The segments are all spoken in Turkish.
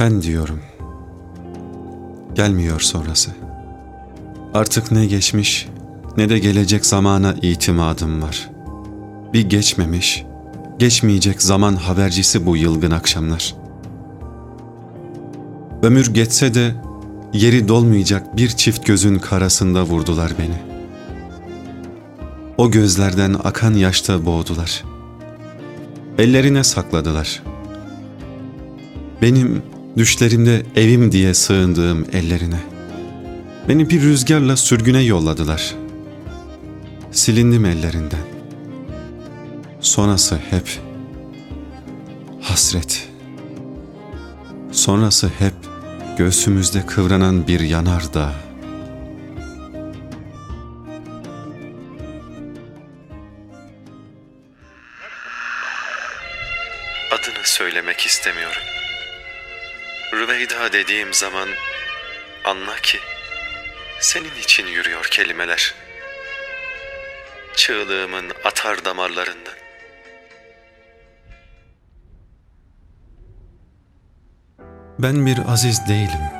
Sen diyorum. Gelmiyor sonrası. Artık ne geçmiş ne de gelecek zamana itimadım var. Bir geçmemiş, geçmeyecek zaman habercisi bu yılgın akşamlar. Ömür geçse de yeri dolmayacak bir çift gözün karasında vurdular beni. O gözlerden akan yaşta boğdular. Ellerine sakladılar. Benim düşlerimde evim diye sığındığım ellerine. Beni bir rüzgarla sürgüne yolladılar. Silindim ellerinden. Sonrası hep hasret. Sonrası hep göğsümüzde kıvranan bir yanardağ. Adını söylemek istemiyorum. Rüveyda dediğim zaman anla ki senin için yürüyor kelimeler. Çığlığımın atar damarlarından. Ben bir aziz değilim.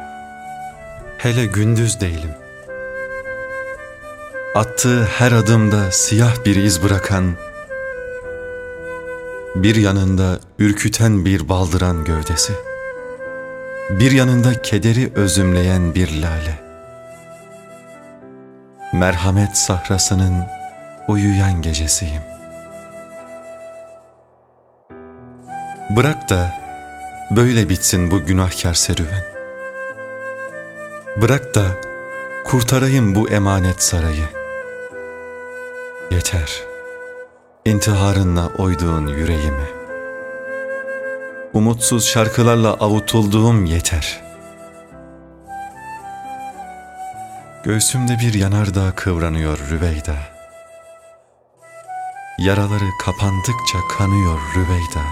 Hele gündüz değilim. Attığı her adımda siyah bir iz bırakan, bir yanında ürküten bir baldıran gövdesi, bir yanında kederi özümleyen bir lale. Merhamet sahrasının uyuyan gecesiyim. Bırak da böyle bitsin bu günahkar serüven. Bırak da kurtarayım bu emanet sarayı. Yeter, intiharınla oyduğun yüreğimi. Umutsuz şarkılarla avutulduğum yeter. Göğsümde bir yanardağ kıvranıyor Rüveyda. Yaraları kapandıkça kanıyor Rüveyda.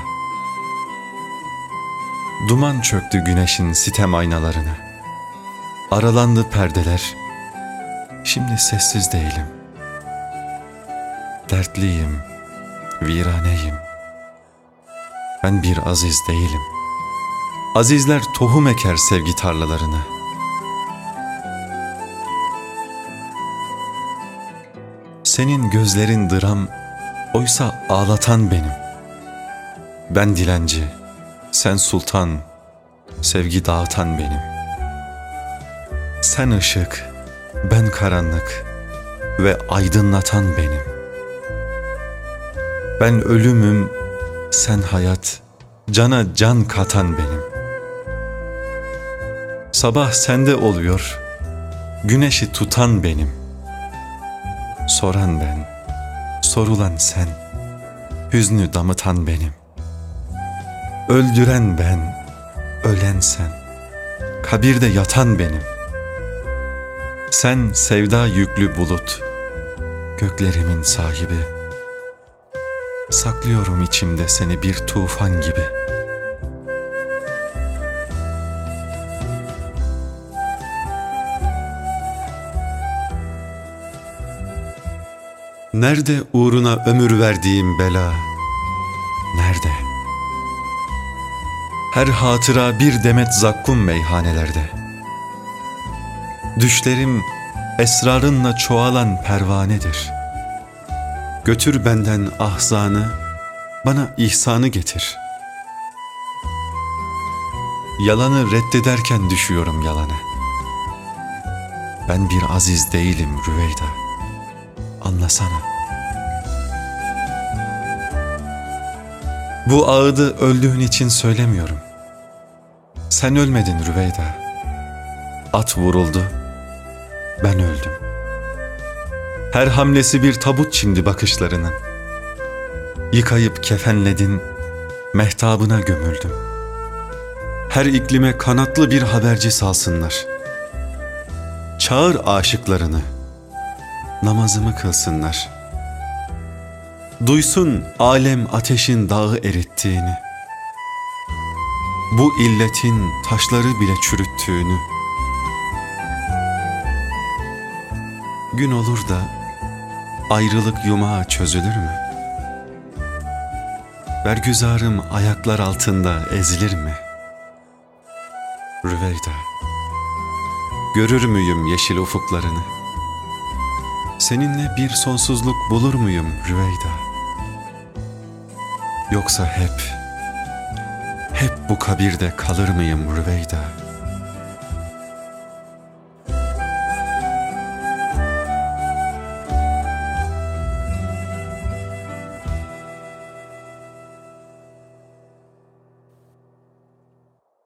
Duman çöktü güneşin sitem aynalarına. Aralandı perdeler. Şimdi sessiz değilim. Dertliyim, viraneyim. Ben bir aziz değilim. Azizler tohum eker sevgi tarlalarına. Senin gözlerin dram, oysa ağlatan benim. Ben dilenci, sen sultan, sevgi dağıtan benim. Sen ışık, ben karanlık ve aydınlatan benim. Ben ölümüm, sen hayat, cana can katan benim. Sabah sende oluyor, güneşi tutan benim. Soran ben, sorulan sen, hüznü damıtan benim. Öldüren ben, ölen sen, kabirde yatan benim. Sen sevda yüklü bulut, göklerimin sahibi. Saklıyorum içimde seni bir tufan gibi. Nerede uğruna ömür verdiğim bela? Nerede? Her hatıra bir demet zakkum meyhanelerde. Düşlerim esrarınla çoğalan pervanedir. Götür benden ahzanı, bana ihsanı getir. Yalanı reddederken düşüyorum yalana. Ben bir aziz değilim Rüveyda. Anlasana. Bu ağıdı öldüğün için söylemiyorum. Sen ölmedin Rüveyda. At vuruldu, ben öldüm. Her hamlesi bir tabut şimdi bakışlarının. Yıkayıp kefenledin, mehtabına gömüldüm. Her iklime kanatlı bir haberci salsınlar. Çağır aşıklarını, namazımı kılsınlar. Duysun alem ateşin dağı erittiğini. Bu illetin taşları bile çürüttüğünü. Gün olur da ayrılık yumağı çözülür mü? Bergüzarım ayaklar altında ezilir mi? Rüveyda? Görür müyüm yeşil ufuklarını? Seninle bir sonsuzluk bulur muyum Rüveyda? Yoksa hep, hep bu kabirde kalır mıyım Rüveyda?